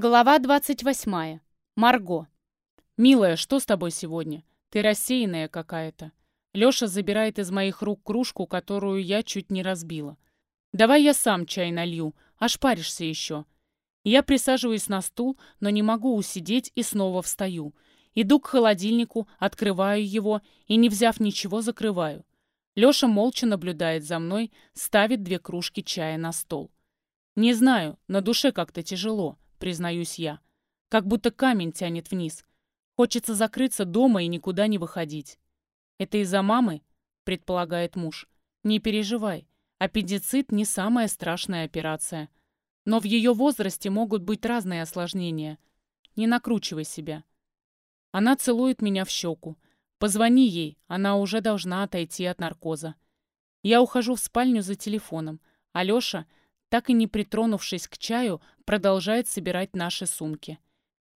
Глава 28. Марго. «Милая, что с тобой сегодня? Ты рассеянная какая-то». Лёша забирает из моих рук кружку, которую я чуть не разбила. «Давай я сам чай налью, аж паришься еще». Я присаживаюсь на стул, но не могу усидеть и снова встаю. Иду к холодильнику, открываю его и, не взяв ничего, закрываю. Лёша молча наблюдает за мной, ставит две кружки чая на стол. Не знаю, на душе как-то тяжело признаюсь я. Как будто камень тянет вниз. Хочется закрыться дома и никуда не выходить. Это из-за мамы, предполагает муж. Не переживай, аппендицит не самая страшная операция. Но в ее возрасте могут быть разные осложнения. Не накручивай себя. Она целует меня в щеку. Позвони ей, она уже должна отойти от наркоза. Я ухожу в спальню за телефоном. Алёша, так и не притронувшись к чаю, продолжает собирать наши сумки.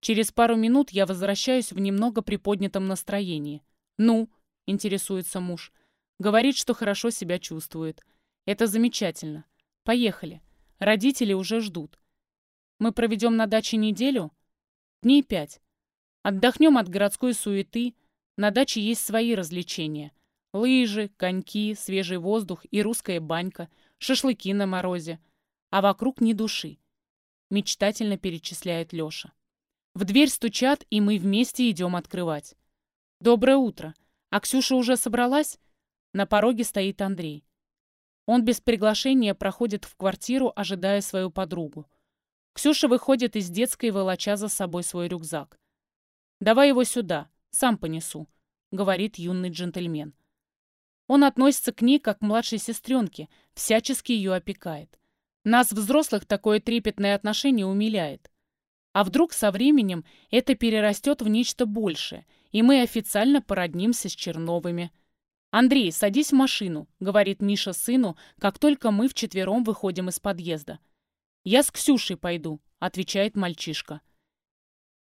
Через пару минут я возвращаюсь в немного приподнятом настроении. «Ну?» — интересуется муж. Говорит, что хорошо себя чувствует. «Это замечательно. Поехали. Родители уже ждут. Мы проведем на даче неделю? Дней пять. Отдохнем от городской суеты. На даче есть свои развлечения. Лыжи, коньки, свежий воздух и русская банька, шашлыки на морозе — а вокруг ни души. Мечтательно перечисляет Лёша. В дверь стучат, и мы вместе идем открывать. «Доброе утро. А Ксюша уже собралась?» На пороге стоит Андрей. Он без приглашения проходит в квартиру, ожидая свою подругу. Ксюша выходит из детской, волоча за собой свой рюкзак. «Давай его сюда, сам понесу», — говорит юный джентльмен. Он относится к ней как к младшей сестренке, всячески ее опекает. Нас, взрослых, такое трепетное отношение умиляет. А вдруг со временем это перерастет в нечто большее, и мы официально породнимся с Черновыми. «Андрей, садись в машину», — говорит Миша сыну, как только мы вчетвером выходим из подъезда. «Я с Ксюшей пойду», — отвечает мальчишка.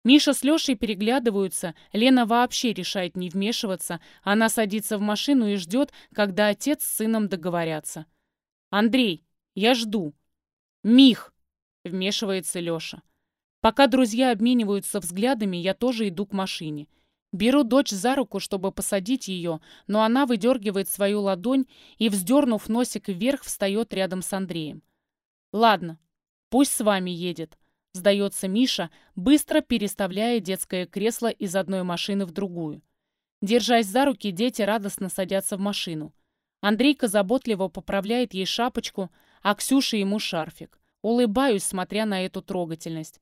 Миша с Лешей переглядываются, Лена вообще решает не вмешиваться, она садится в машину и ждет, когда отец с сыном договорятся. «Андрей, я жду», «Мих!» — вмешивается Лёша. Пока друзья обмениваются взглядами, я тоже иду к машине. Беру дочь за руку, чтобы посадить ее, но она выдергивает свою ладонь и, вздернув носик вверх, встает рядом с Андреем. «Ладно, пусть с вами едет», — сдается Миша, быстро переставляя детское кресло из одной машины в другую. Держась за руки, дети радостно садятся в машину. Андрейка заботливо поправляет ей шапочку, а Ксюша ему шарфик. Улыбаюсь, смотря на эту трогательность.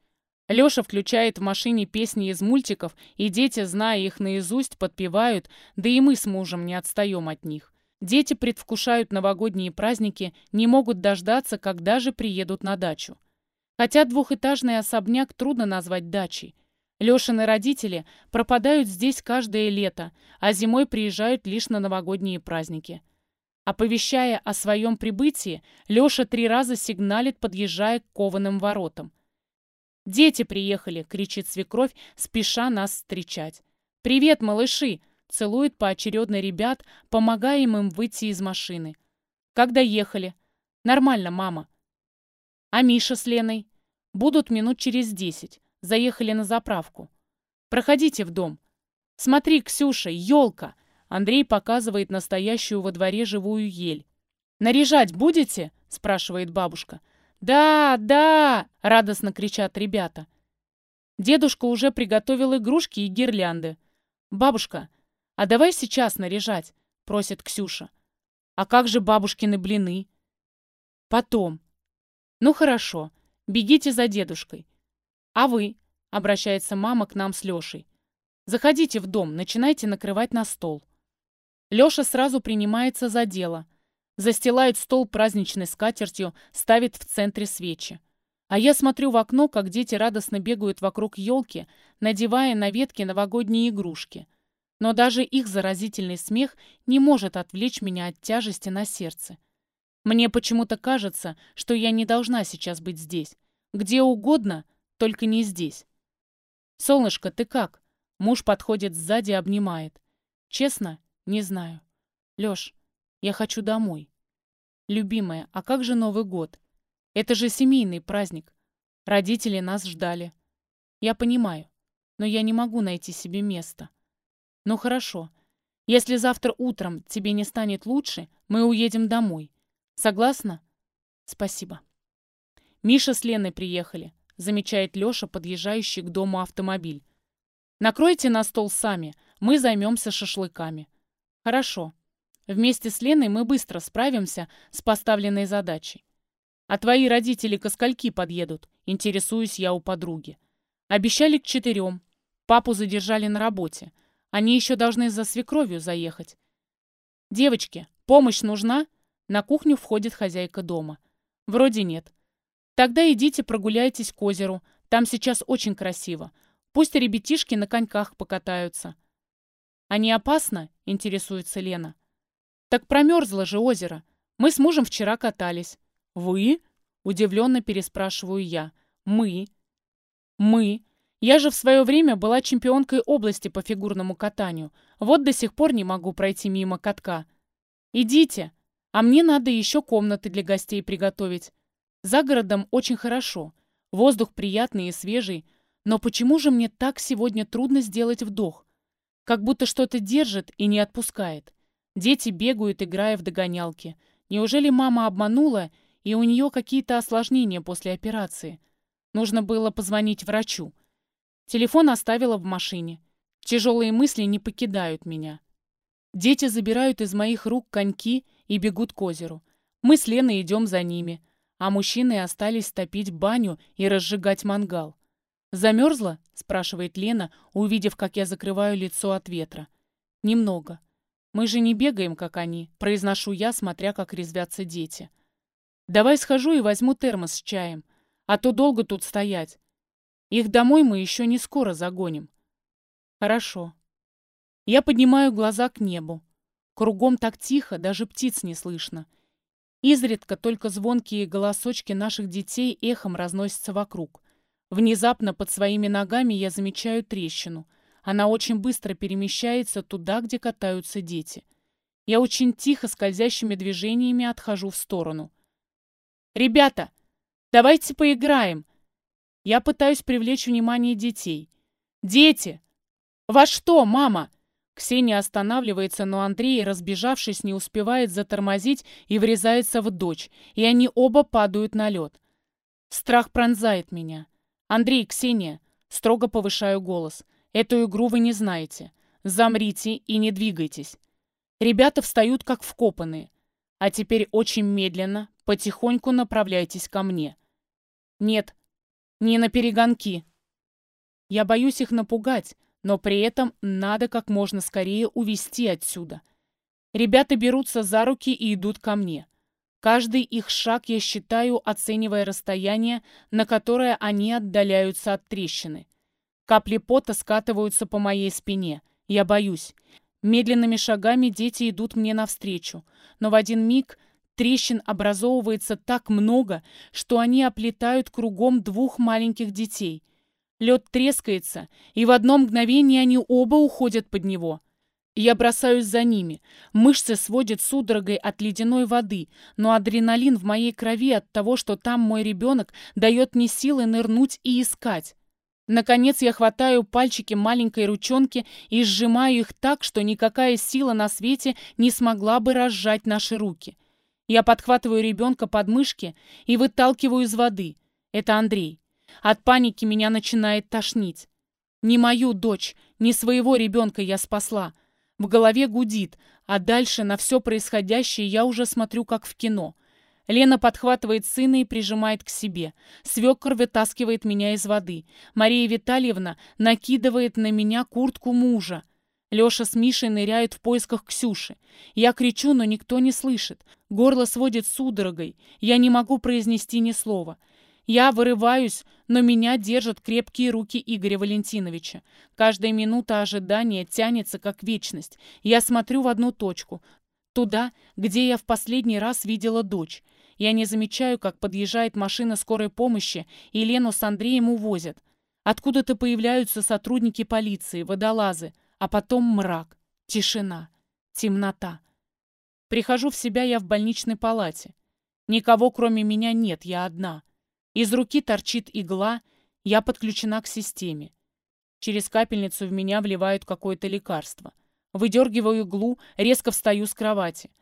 Лёша включает в машине песни из мультиков, и дети, зная их наизусть, подпевают, да и мы с мужем не отстаем от них. Дети предвкушают новогодние праздники, не могут дождаться, когда же приедут на дачу. Хотя двухэтажный особняк трудно назвать дачей. Лёшины родители пропадают здесь каждое лето, а зимой приезжают лишь на новогодние праздники. Оповещая о своем прибытии, Леша три раза сигналит, подъезжая к кованым воротам. «Дети приехали!» — кричит свекровь, спеша нас встречать. «Привет, малыши!» — целует поочередно ребят, помогая им выйти из машины. «Когда ехали?» «Нормально, мама». «А Миша с Леной?» «Будут минут через десять. Заехали на заправку. Проходите в дом. Смотри, Ксюша, елка!» Андрей показывает настоящую во дворе живую ель. «Наряжать будете?» – спрашивает бабушка. «Да, да!» – радостно кричат ребята. Дедушка уже приготовил игрушки и гирлянды. «Бабушка, а давай сейчас наряжать?» – просит Ксюша. «А как же бабушкины блины?» «Потом». «Ну хорошо, бегите за дедушкой». «А вы?» – обращается мама к нам с Лешей. «Заходите в дом, начинайте накрывать на стол». Леша сразу принимается за дело. Застилает стол праздничной скатертью, ставит в центре свечи. А я смотрю в окно, как дети радостно бегают вокруг елки, надевая на ветки новогодние игрушки. Но даже их заразительный смех не может отвлечь меня от тяжести на сердце. Мне почему-то кажется, что я не должна сейчас быть здесь. Где угодно, только не здесь. «Солнышко, ты как?» Муж подходит сзади и обнимает. Честно, не знаю. Лёш, я хочу домой. Любимая, а как же Новый год? Это же семейный праздник. Родители нас ждали. Я понимаю, но я не могу найти себе места. Ну хорошо. Если завтра утром тебе не станет лучше, мы уедем домой. Согласна? Спасибо. Миша с Леной приехали, замечает Леша, подъезжающий к дому автомобиль. Накройте на стол сами, мы займемся шашлыками. Хорошо. Вместе с Леной мы быстро справимся с поставленной задачей. А твои родители ко скольки подъедут? Интересуюсь я у подруги. Обещали к четырем. Папу задержали на работе. Они еще должны за свекровью заехать. Девочки, помощь нужна? На кухню входит хозяйка дома. Вроде нет. Тогда идите прогуляйтесь к озеру. Там сейчас очень красиво. Пусть ребятишки на коньках покатаются. А не опасно? Интересуется Лена. «Так промерзло же озеро. Мы с мужем вчера катались». «Вы?» — удивленно переспрашиваю я. «Мы?» «Мы. Я же в свое время была чемпионкой области по фигурному катанию. Вот до сих пор не могу пройти мимо катка. Идите. А мне надо еще комнаты для гостей приготовить. За городом очень хорошо. Воздух приятный и свежий. Но почему же мне так сегодня трудно сделать вдох? Как будто что-то держит и не отпускает. Дети бегают, играя в догонялки. Неужели мама обманула, и у нее какие-то осложнения после операции? Нужно было позвонить врачу. Телефон оставила в машине. Тяжелые мысли не покидают меня. Дети забирают из моих рук коньки и бегут к озеру. Мы с Леной идем за ними, а мужчины остались топить баню и разжигать мангал. «Замерзла?» — спрашивает Лена, увидев, как я закрываю лицо от ветра. «Немного. Мы же не бегаем, как они, произношу я, смотря, как резвятся дети. Давай схожу и возьму термос с чаем, а то долго тут стоять. Их домой мы еще не скоро загоним. Хорошо. Я поднимаю глаза к небу. Кругом так тихо, даже птиц не слышно. Изредка только звонкие голосочки наших детей эхом разносятся вокруг. Внезапно под своими ногами я замечаю трещину — она очень быстро перемещается туда, где катаются дети. Я очень тихо, скользящими движениями отхожу в сторону. «Ребята, давайте поиграем!» Я пытаюсь привлечь внимание детей. «Дети! Во что, мама?» Ксения останавливается, но Андрей, разбежавшись, не успевает затормозить и врезается в дочь, и они оба падают на лед. Страх пронзает меня. «Андрей, Ксения!» Строго повышаю голос – Эту игру вы не знаете. Замрите и не двигайтесь. Ребята встают как вкопанные. А теперь очень медленно, потихоньку направляйтесь ко мне. Нет, не на перегонки. Я боюсь их напугать, но при этом надо как можно скорее увести отсюда. Ребята берутся за руки и идут ко мне. Каждый их шаг я считаю, оценивая расстояние, на которое они отдаляются от трещины. Капли пота скатываются по моей спине. Я боюсь. Медленными шагами дети идут мне навстречу. Но в один миг трещин образовывается так много, что они оплетают кругом двух маленьких детей. Лед трескается, и в одно мгновение они оба уходят под него. Я бросаюсь за ними. Мышцы сводят судорогой от ледяной воды, но адреналин в моей крови от того, что там мой ребенок, дает мне силы нырнуть и искать. Наконец я хватаю пальчики маленькой ручонки и сжимаю их так, что никакая сила на свете не смогла бы разжать наши руки. Я подхватываю ребенка под мышки и выталкиваю из воды. Это Андрей. От паники меня начинает тошнить. Не мою дочь, не своего ребенка я спасла. В голове гудит, а дальше на все происходящее я уже смотрю как в кино — Лена подхватывает сына и прижимает к себе. Свекор вытаскивает меня из воды. Мария Витальевна накидывает на меня куртку мужа. Леша с Мишей ныряют в поисках Ксюши. Я кричу, но никто не слышит. Горло сводит судорогой. Я не могу произнести ни слова. Я вырываюсь, но меня держат крепкие руки Игоря Валентиновича. Каждая минута ожидания тянется, как вечность. Я смотрю в одну точку. Туда, где я в последний раз видела дочь. Я не замечаю, как подъезжает машина скорой помощи, и Лену с Андреем увозят. Откуда-то появляются сотрудники полиции, водолазы, а потом мрак, тишина, темнота. Прихожу в себя я в больничной палате. Никого, кроме меня, нет, я одна. Из руки торчит игла, Я подключена к системе. Через капельницу в меня вливают какое-то лекарство. Выдергиваю иглу, резко встаю с кровати.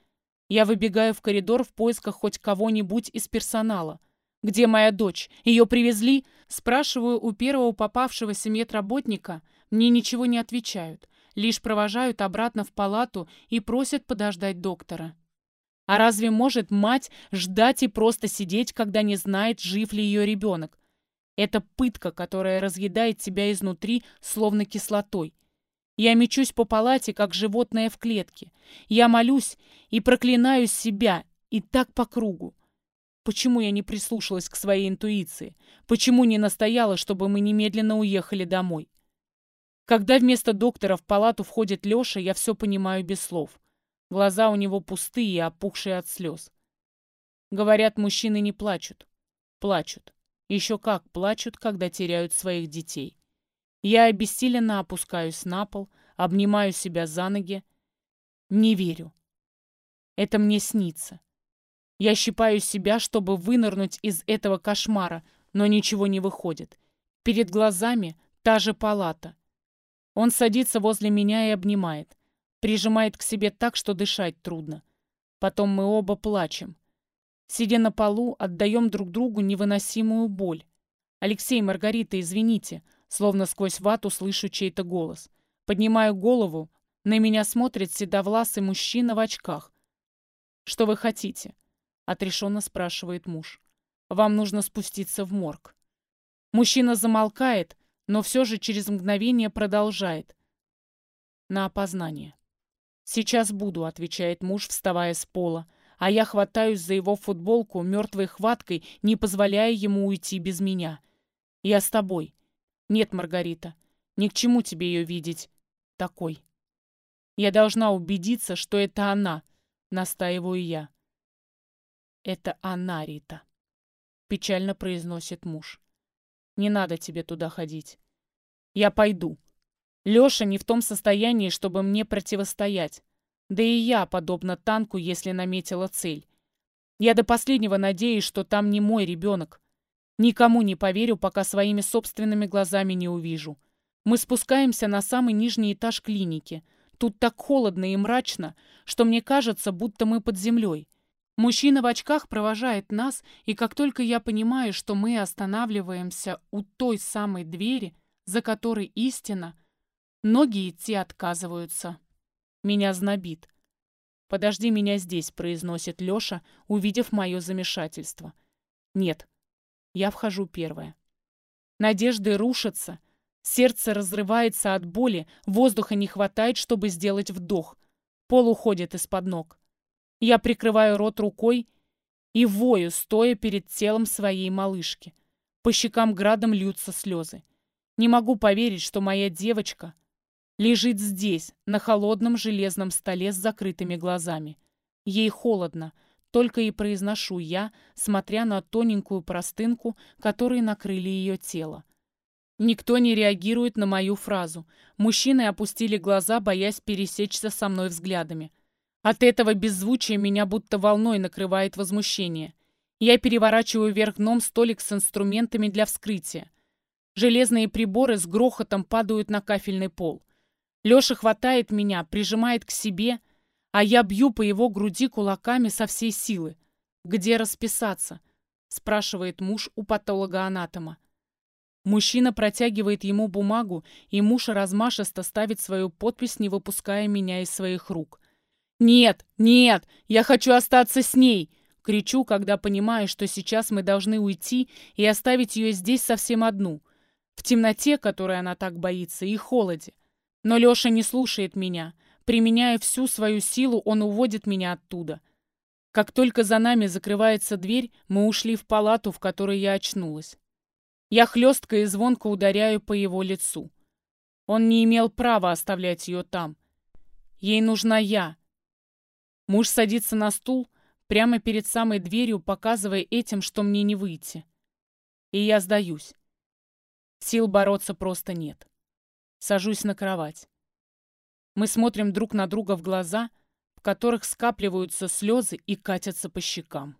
Я выбегаю в коридор в поисках хоть кого-нибудь из персонала. «Где моя дочь? Ее привезли?» Спрашиваю у первого попавшегося медработника. Мне ничего не отвечают. Лишь провожают обратно в палату и просят подождать доктора. А разве может мать ждать и просто сидеть, когда не знает, жив ли ее ребенок? Это пытка, которая разъедает тебя изнутри, словно кислотой. Я мечусь по палате, как животное в клетке. Я молюсь и проклинаю себя, и так по кругу. Почему я не прислушалась к своей интуиции? Почему не настояла, чтобы мы немедленно уехали домой? Когда вместо доктора в палату входит Леша, я все понимаю без слов. Глаза у него пустые и опухшие от слез. Говорят, мужчины не плачут. Плачут. Еще как плачут, когда теряют своих детей. Я обессиленно опускаюсь на пол, обнимаю себя за ноги. Не верю. Это мне снится. Я щипаю себя, чтобы вынырнуть из этого кошмара, но ничего не выходит. Перед глазами та же палата. Он садится возле меня и обнимает. Прижимает к себе так, что дышать трудно. Потом мы оба плачем. Сидя на полу, отдаем друг другу невыносимую боль. «Алексей, Маргарита, извините», словно сквозь вату слышу чей-то голос. Поднимаю голову, на меня смотрит седовласый мужчина в очках. «Что вы хотите?» — отрешенно спрашивает муж. «Вам нужно спуститься в морг». Мужчина замолкает, но все же через мгновение продолжает. На опознание. «Сейчас буду», — отвечает муж, вставая с пола а я хватаюсь за его футболку мертвой хваткой, не позволяя ему уйти без меня. Я с тобой. Нет, Маргарита, ни к чему тебе ее видеть. Такой. Я должна убедиться, что это она, настаиваю я. Это она, Рита. Печально произносит муж. Не надо тебе туда ходить. Я пойду. Леша не в том состоянии, чтобы мне противостоять. Да и я, подобно танку, если наметила цель. Я до последнего надеюсь, что там не мой ребенок. Никому не поверю, пока своими собственными глазами не увижу. Мы спускаемся на самый нижний этаж клиники. Тут так холодно и мрачно, что мне кажется, будто мы под землей. Мужчина в очках провожает нас, и как только я понимаю, что мы останавливаемся у той самой двери, за которой истина, ноги идти отказываются. Меня знобит. «Подожди меня здесь», — произносит Лёша, увидев мое замешательство. «Нет». Я вхожу первая. Надежды рушатся. Сердце разрывается от боли, воздуха не хватает, чтобы сделать вдох. Пол уходит из-под ног. Я прикрываю рот рукой и вою, стоя перед телом своей малышки. По щекам градом льются слезы. Не могу поверить, что моя девочка Лежит здесь, на холодном железном столе с закрытыми глазами. Ей холодно, только и произношу я, смотря на тоненькую простынку, которой накрыли ее тело. Никто не реагирует на мою фразу. Мужчины опустили глаза, боясь пересечься со мной взглядами. От этого беззвучия меня будто волной накрывает возмущение. Я переворачиваю вверх дном столик с инструментами для вскрытия. Железные приборы с грохотом падают на кафельный пол. Леша хватает меня, прижимает к себе, а я бью по его груди кулаками со всей силы. «Где расписаться?» — спрашивает муж у патолога-анатома. Мужчина протягивает ему бумагу, и муж размашисто ставит свою подпись, не выпуская меня из своих рук. «Нет, нет, я хочу остаться с ней!» Кричу, когда понимаю, что сейчас мы должны уйти и оставить ее здесь совсем одну. В темноте, которой она так боится, и холоде. Но Леша не слушает меня. Применяя всю свою силу, он уводит меня оттуда. Как только за нами закрывается дверь, мы ушли в палату, в которой я очнулась. Я хлестко и звонко ударяю по его лицу. Он не имел права оставлять ее там. Ей нужна я. Муж садится на стул прямо перед самой дверью, показывая этим, что мне не выйти. И я сдаюсь. Сил бороться просто нет. Сажусь на кровать. Мы смотрим друг на друга в глаза, в которых скапливаются слезы и катятся по щекам.